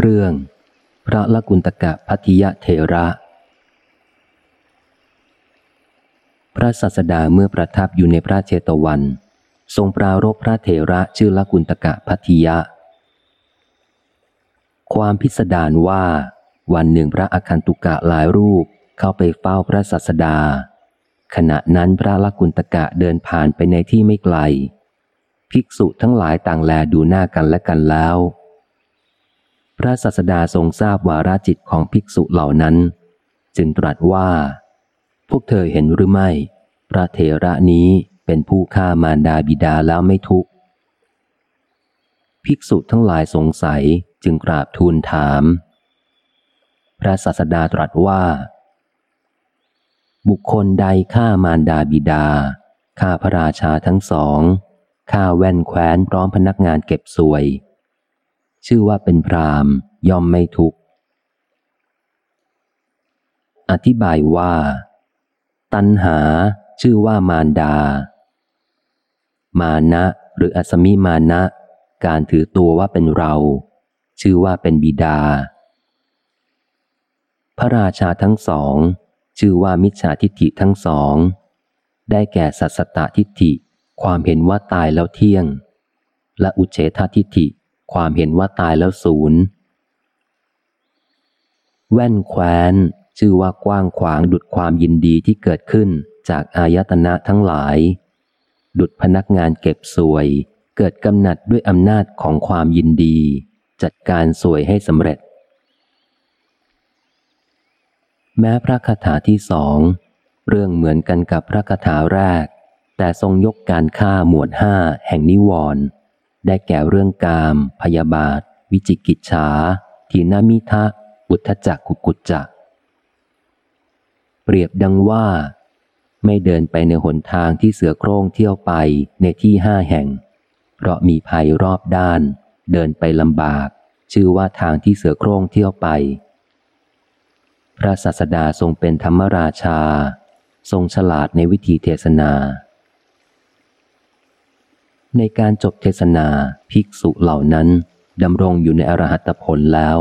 เรื่อง พระละกุณตกะพัทยะเทระ พระสัสดาเมื่อประทับอยู่ในพระเจตวัน ทรงปรารบพระเถระชื่อละกุณตกะพัทยะ ความพิสดารว่า วันหนึ่งพระอคันตุกะหลายรูปเข้าไปเฝ้าพระสัสดา ขณะนั้นพระละกุณตกะเดินผ่านไปในที่ไม่ไกล ภิกษุทั้งหลายต่างแลดูหน้ากันและกันแล้ว พระศาสดาทรงทราบวาราจิตของภิกษุเหล่านั้น จึงตรัสว่า พวกเธอเห็นหรือไม่ พระเถระนี้เป็นผู้ฆ่ามารดาบิดาแล้วไม่ทุกข์ภิกษุทั้งหลายสงสัยจึงกราบทูลถาม พระศาสดาตรัสว่า บุคคลใดฆ่ามารดาบิดาฆ่าพระราชาทั้งสองฆ่าแว่นแคว้นพร้อมพนักงานเก็บสวย ชื่อว่าเป็นพรามย่อมไม่ทุกข์ อธิบายว่า ตัณหาชื่อว่ามารดา มานะหรืออสมิมานะ การถือตัวว่าเป็นเรา ชื่อว่าเป็นบิดา พระราชาทั้งสอง ชื่อว่ามิจฉาทิฏฐิทั้งสอง ได้แก่สัสตตทิฏฐิความเห็นว่าตายแล้วเที่ยง และอุเฉททิฏฐิ ความเห็นว่าตายแล้วศูนย์แว่นแคว้น ชื่อว่ากว้างขวางดุดความยินดีที่เกิดขึ้นจากอายตนะทั้งหลาย ดุดพนักงานเก็บสวย เกิดกำหนัดด้วยอำนาจของความยินดี จัดการสวยให้สำเร็จ แม้พระคาถาที่สอง เรื่องเหมือนกันกับพระคาถาแรก แต่ทรงยกการฆ่าหมวดห้าแห่งนิวรณ์ ได้แก่เรื่องกาม พยาบาท วิจิกิจฉาทีนามิทะอุทจักกุกุจจะเปรียบดังว่า ไม่เดินไปในหนทางที่เสือโคร่งเที่ยวไปในที่ห้าแห่ง เพราะมีภัยรอบด้าน เดินไปลำบาก ชื่อว่าทางที่เสือโคร่งเที่ยวไป พระศาสดาทรงเป็นธรรมราชา ทรงฉลาดในวิธีเทศนา ในการจบเทศนาภิกษุเหล่านั้นดำรงอยู่ในอรหัตผลแล้ว